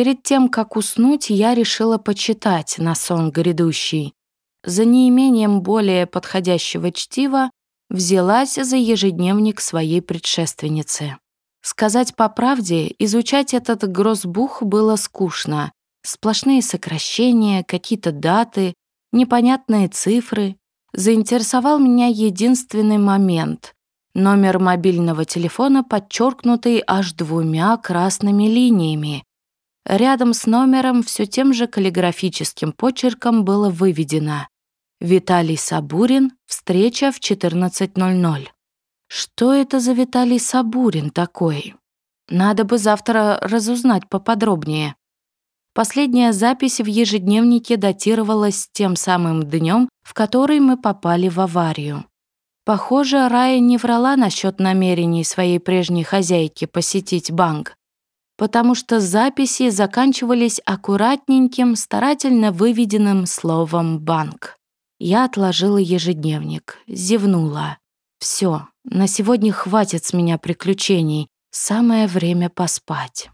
Перед тем, как уснуть, я решила почитать на сон грядущий. За неимением более подходящего чтива взялась за ежедневник своей предшественницы. Сказать по правде, изучать этот грозбух было скучно. Сплошные сокращения, какие-то даты, непонятные цифры. Заинтересовал меня единственный момент. Номер мобильного телефона, подчеркнутый аж двумя красными линиями. Рядом с номером все тем же каллиграфическим почерком было выведено «Виталий Сабурин, встреча в 14.00». Что это за Виталий Сабурин такой? Надо бы завтра разузнать поподробнее. Последняя запись в ежедневнике датировалась тем самым днем, в который мы попали в аварию. Похоже, Рая не врала насчет намерений своей прежней хозяйки посетить банк, потому что записи заканчивались аккуратненьким, старательно выведенным словом «банк». Я отложила ежедневник, зевнула. Все, на сегодня хватит с меня приключений, самое время поспать.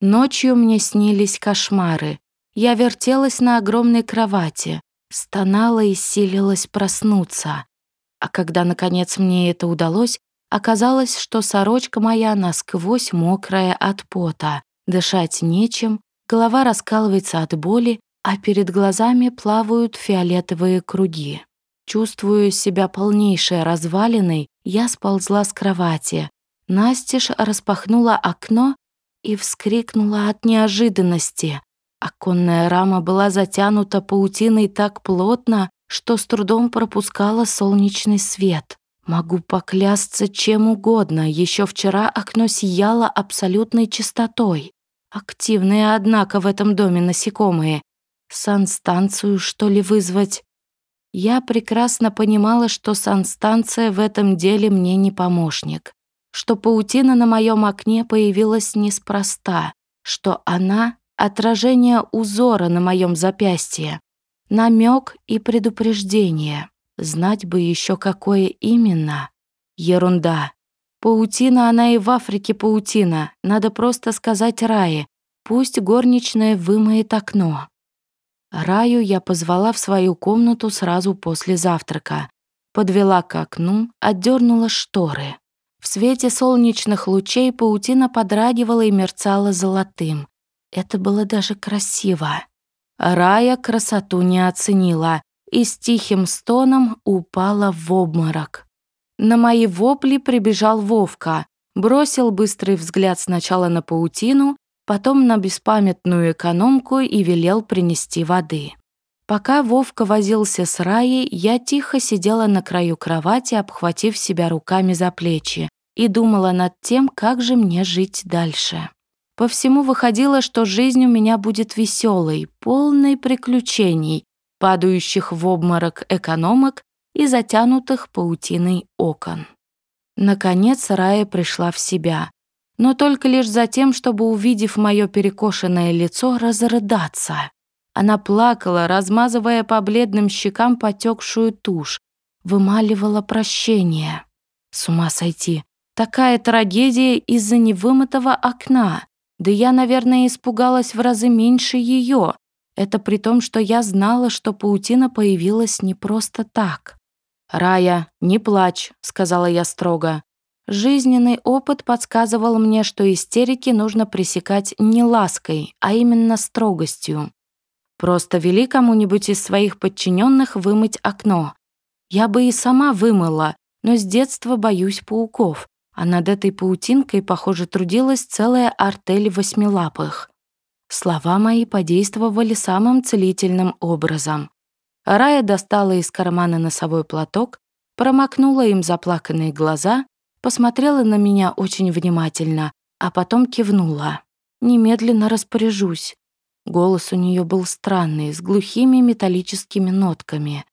Ночью мне снились кошмары. Я вертелась на огромной кровати, стонала и силилась проснуться. А когда, наконец, мне это удалось, оказалось, что сорочка моя насквозь мокрая от пота, дышать нечем, голова раскалывается от боли, а перед глазами плавают фиолетовые круги. Чувствуя себя полнейшей развалиной, я сползла с кровати. Настежь распахнула окно и вскрикнула от неожиданности. Оконная рама была затянута паутиной так плотно, что с трудом пропускала солнечный свет. Могу поклясться чем угодно, еще вчера окно сияло абсолютной чистотой. Активные, однако, в этом доме насекомые. Санстанцию, что ли, вызвать? Я прекрасно понимала, что санстанция в этом деле мне не помощник, что паутина на моем окне появилась неспроста, что она — отражение узора на моем запястье, намек и предупреждение. Знать бы еще какое именно. Ерунда. Паутина она и в Африке паутина. Надо просто сказать Рае. Пусть горничная вымоет окно. Раю я позвала в свою комнату сразу после завтрака. Подвела к окну, отдернула шторы. В свете солнечных лучей паутина подрагивала и мерцала золотым. Это было даже красиво. Рая красоту не оценила и с тихим стоном упала в обморок. На мои вопли прибежал Вовка, бросил быстрый взгляд сначала на паутину, потом на беспамятную экономку и велел принести воды. Пока Вовка возился с Раей, я тихо сидела на краю кровати, обхватив себя руками за плечи, и думала над тем, как же мне жить дальше. По всему выходило, что жизнь у меня будет веселой, полной приключений, падающих в обморок экономок и затянутых паутиной окон. Наконец Рая пришла в себя, но только лишь за тем, чтобы, увидев мое перекошенное лицо, разрыдаться. Она плакала, размазывая по бледным щекам потекшую тушь, вымаливала прощение. С ума сойти. Такая трагедия из-за невымытого окна. Да я, наверное, испугалась в разы меньше ее. Это при том, что я знала, что паутина появилась не просто так. «Рая, не плачь», — сказала я строго. Жизненный опыт подсказывал мне, что истерики нужно пресекать не лаской, а именно строгостью. Просто вели кому-нибудь из своих подчиненных вымыть окно. Я бы и сама вымыла, но с детства боюсь пауков а над этой паутинкой, похоже, трудилась целая артель восьмилапых. Слова мои подействовали самым целительным образом. Рая достала из кармана носовой платок, промокнула им заплаканные глаза, посмотрела на меня очень внимательно, а потом кивнула. «Немедленно распоряжусь». Голос у нее был странный, с глухими металлическими нотками.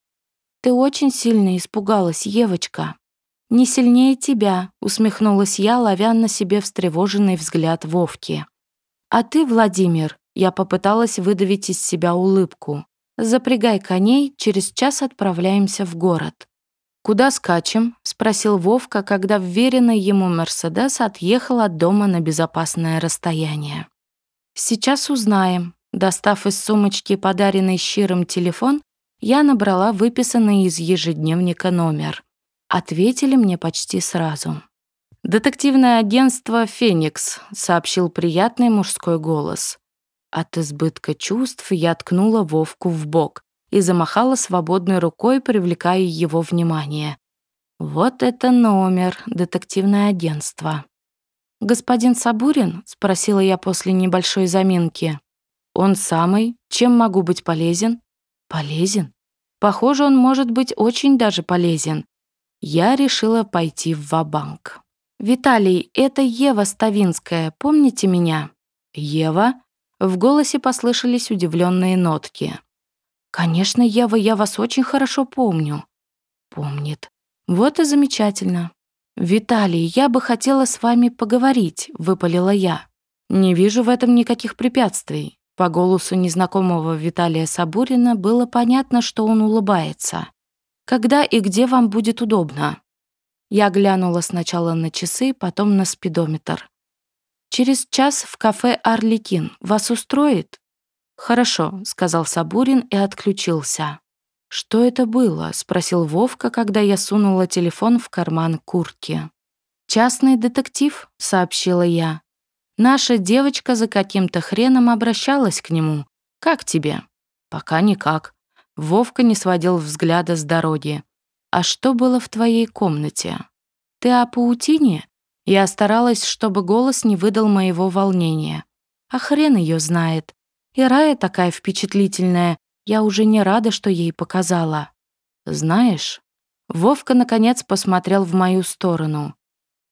«Ты очень сильно испугалась, Евочка». «Не сильнее тебя», — усмехнулась я, ловя на себе встревоженный взгляд Вовки. «А ты, Владимир», — я попыталась выдавить из себя улыбку. «Запрягай коней, через час отправляемся в город». «Куда скачем?» — спросил Вовка, когда вверенный ему «Мерседес» отъехал от дома на безопасное расстояние. Сейчас узнаем. Достав из сумочки подаренный щиром телефон, я набрала выписанный из ежедневника номер. Ответили мне почти сразу. «Детективное агентство «Феникс», — сообщил приятный мужской голос. От избытка чувств я ткнула Вовку в бок и замахала свободной рукой, привлекая его внимание. «Вот это номер, детективное агентство». «Господин Сабурин?» — спросила я после небольшой заминки. «Он самый. Чем могу быть полезен?» «Полезен? Похоже, он может быть очень даже полезен. Я решила пойти в ва-банк. «Виталий, это Ева Ставинская, помните меня?» «Ева?» В голосе послышались удивленные нотки. «Конечно, Ева, я вас очень хорошо помню». «Помнит. Вот и замечательно. Виталий, я бы хотела с вами поговорить», — выпалила я. «Не вижу в этом никаких препятствий». По голосу незнакомого Виталия Сабурина было понятно, что он улыбается. «Когда и где вам будет удобно?» Я глянула сначала на часы, потом на спидометр. «Через час в кафе «Арликин». Вас устроит?» «Хорошо», — сказал Сабурин и отключился. «Что это было?» — спросил Вовка, когда я сунула телефон в карман куртки. «Частный детектив», — сообщила я. «Наша девочка за каким-то хреном обращалась к нему. Как тебе?» «Пока никак». Вовка не сводил взгляда с дороги. «А что было в твоей комнате?» «Ты о паутине?» Я старалась, чтобы голос не выдал моего волнения. А хрен ее знает. И Рая такая впечатлительная, я уже не рада, что ей показала. Знаешь, Вовка наконец посмотрел в мою сторону.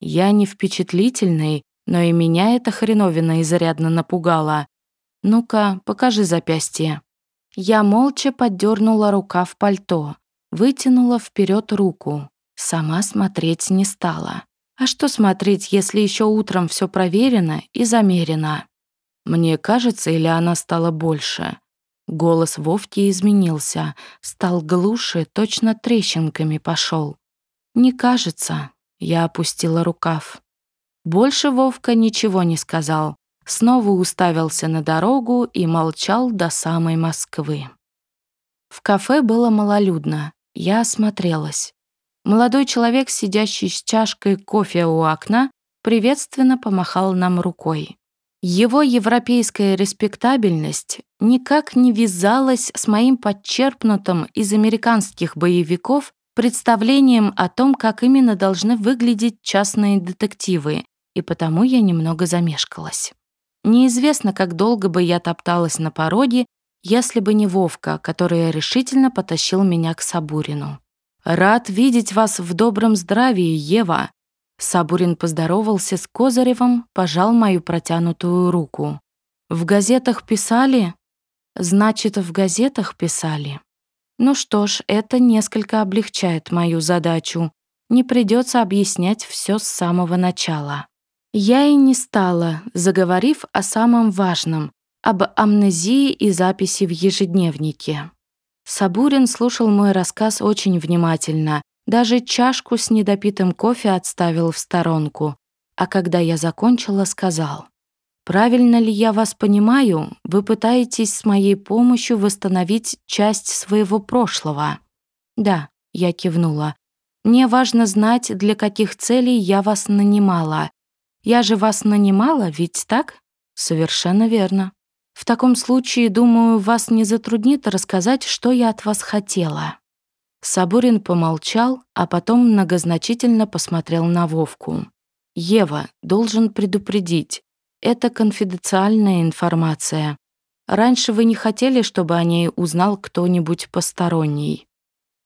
Я не впечатлительный, но и меня эта хреновина изрядно напугала. Ну-ка, покажи запястье. Я молча поддернула рука в пальто, вытянула вперед руку. Сама смотреть не стала. А что смотреть, если еще утром все проверено и замерено? Мне кажется, или она стала больше? Голос Вовки изменился, стал глуше, точно трещинками пошел. «Не кажется», — я опустила рукав. Больше Вовка ничего не сказал, снова уставился на дорогу и молчал до самой Москвы. В кафе было малолюдно, я осмотрелась. Молодой человек, сидящий с чашкой кофе у окна, приветственно помахал нам рукой. Его европейская респектабельность никак не вязалась с моим подчерпнутым из американских боевиков представлением о том, как именно должны выглядеть частные детективы, и потому я немного замешкалась. Неизвестно, как долго бы я топталась на пороге, если бы не Вовка, который решительно потащил меня к Сабурину. «Рад видеть вас в добром здравии, Ева!» Сабурин поздоровался с Козыревым, пожал мою протянутую руку. «В газетах писали?» «Значит, в газетах писали?» «Ну что ж, это несколько облегчает мою задачу. Не придется объяснять все с самого начала». Я и не стала, заговорив о самом важном, об амнезии и записи в ежедневнике. Сабурин слушал мой рассказ очень внимательно, даже чашку с недопитым кофе отставил в сторонку, а когда я закончила, сказал, «Правильно ли я вас понимаю, вы пытаетесь с моей помощью восстановить часть своего прошлого?» «Да», — я кивнула. «Мне важно знать, для каких целей я вас нанимала, я же вас нанимала, ведь так? Совершенно верно. В таком случае, думаю, вас не затруднит рассказать, что я от вас хотела. Сабурин помолчал, а потом многозначительно посмотрел на Вовку. «Ева, должен предупредить. Это конфиденциальная информация. Раньше вы не хотели, чтобы о ней узнал кто-нибудь посторонний.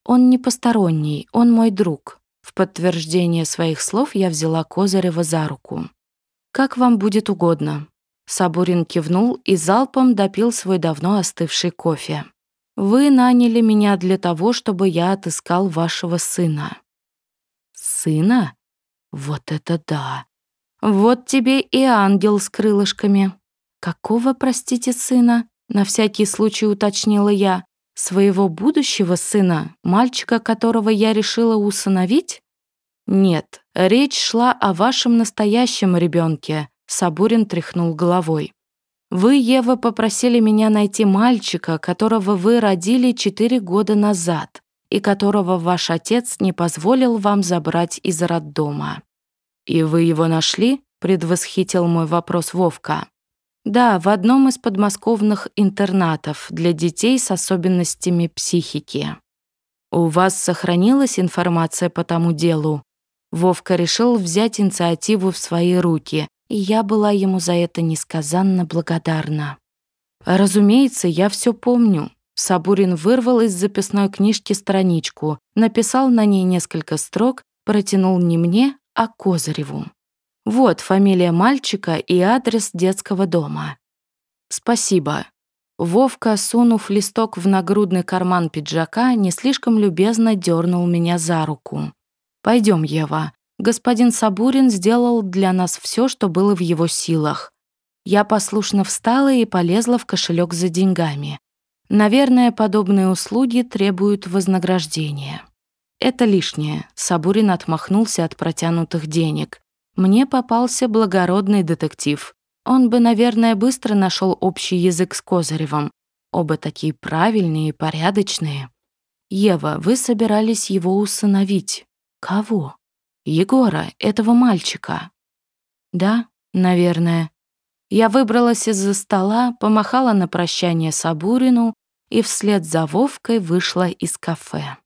Он не посторонний, он мой друг. В подтверждение своих слов я взяла Козырева за руку. «Как вам будет угодно». Сабурин кивнул и залпом допил свой давно остывший кофе. «Вы наняли меня для того, чтобы я отыскал вашего сына». «Сына? Вот это да! Вот тебе и ангел с крылышками». «Какого, простите, сына?» — на всякий случай уточнила я своего будущего сына, мальчика, которого я решила усыновить? Нет, речь шла о вашем настоящем ребенке. Сабурин тряхнул головой. Вы, Ева, попросили меня найти мальчика, которого вы родили четыре года назад и которого ваш отец не позволил вам забрать из роддома. И вы его нашли? предвосхитил мой вопрос Вовка. Да, в одном из подмосковных интернатов для детей с особенностями психики. У вас сохранилась информация по тому делу? Вовка решил взять инициативу в свои руки, и я была ему за это несказанно благодарна. Разумеется, я все помню. Сабурин вырвал из записной книжки страничку, написал на ней несколько строк, протянул не мне, а Козыреву. Вот фамилия мальчика и адрес детского дома. Спасибо. Вовка, сунув листок в нагрудный карман пиджака, не слишком любезно дернул меня за руку. Пойдем, Ева. Господин Сабурин сделал для нас все, что было в его силах. Я послушно встала и полезла в кошелек за деньгами. Наверное, подобные услуги требуют вознаграждения. Это лишнее. Сабурин отмахнулся от протянутых денег. Мне попался благородный детектив. Он бы, наверное, быстро нашел общий язык с Козыревым. Оба такие правильные и порядочные. Ева, вы собирались его усыновить. Кого? Егора, этого мальчика. Да, наверное. Я выбралась из-за стола, помахала на прощание Сабурину и вслед за Вовкой вышла из кафе.